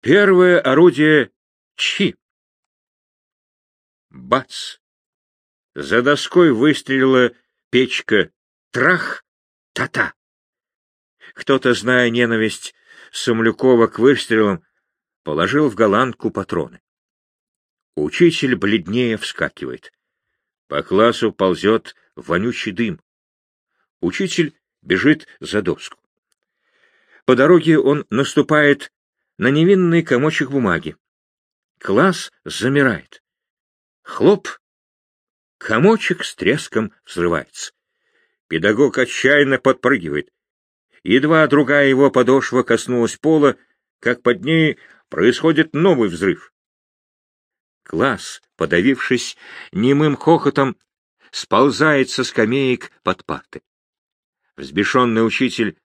Первое орудие — чи. Бац! За доской выстрелила печка. Трах! Та-та! Кто-то, зная ненависть Самлюкова к выстрелам, положил в голландку патроны. Учитель бледнее вскакивает. По классу ползет вонючий дым. Учитель бежит за доску. По дороге он наступает на невинный комочек бумаги. Класс замирает. Хлоп! Комочек с треском взрывается. Педагог отчаянно подпрыгивает. Едва другая его подошва коснулась пола, как под ней происходит новый взрыв. Класс, подавившись немым хохотом, сползает со скамеек под парты. Взбешенный учитель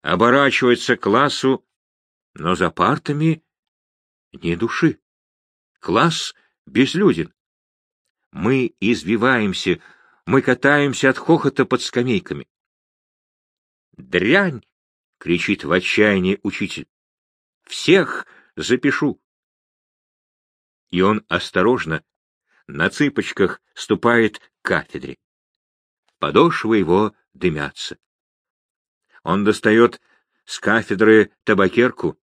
оборачивается к классу, но за партами ни души. Класс безлюден. Мы извиваемся, мы катаемся от хохота под скамейками. «Дрянь!» — кричит в отчаянии учитель. «Всех запишу!» И он осторожно, на цыпочках, ступает к кафедре. Подошвы его дымятся. Он достает с кафедры табакерку,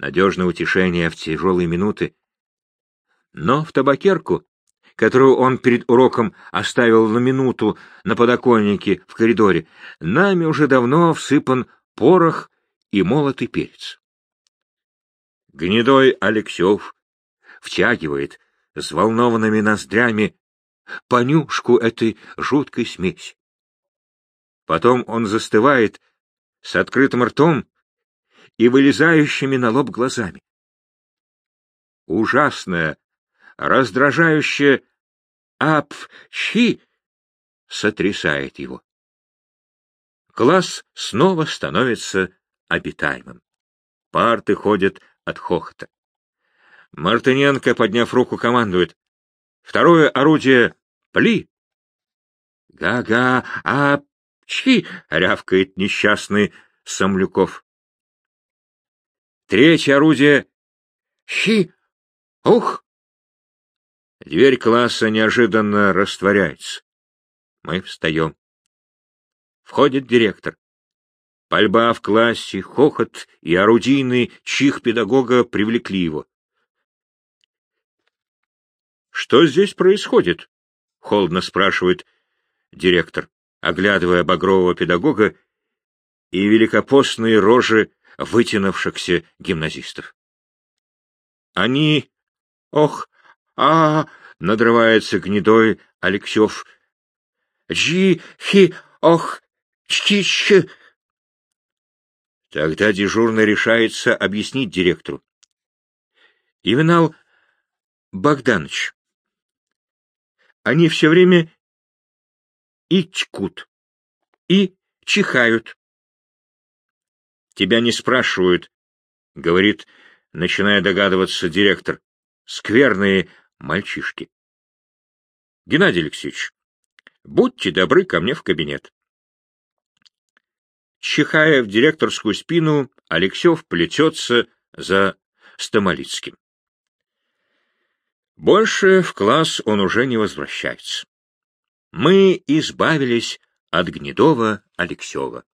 надежное утешение в тяжелые минуты. Но в табакерку, которую он перед уроком оставил на минуту на подоконнике в коридоре, нами уже давно всыпан порох и молотый перец. Гнедой Алексев втягивает взволнованными ноздрями понюшку этой жуткой смеси. Потом он застывает с открытым ртом и вылезающими на лоб глазами. Ужасное, раздражающее «апчхи» сотрясает его. Класс снова становится обитаемым. Парты ходят от хохота. Мартыненко, подняв руку, командует. Второе орудие — пли. «Га-га, а Чи! — рявкает несчастный Самлюков. Третье орудие. Щи! Ух! Дверь класса неожиданно растворяется. Мы встаем. Входит директор. Пальба в классе, хохот и орудийный чих педагога привлекли его. — Что здесь происходит? — холодно спрашивает директор оглядывая багрового педагога и великопостные рожи вытянувшихся гимназистов. Они... Ох, а, надрывается гнедой Алексев. Джи, хи, ох, чти, Тогда дежурный решается объяснить директору. Ивенал Богданович, они все время и чкут, и чихают. Тебя не спрашивают, — говорит, начиная догадываться директор. Скверные мальчишки. Геннадий Алексеевич, будьте добры ко мне в кабинет. Чихая в директорскую спину, Алексев плетется за Стамолицким. Больше в класс он уже не возвращается мы избавились от Гнедова Алексева.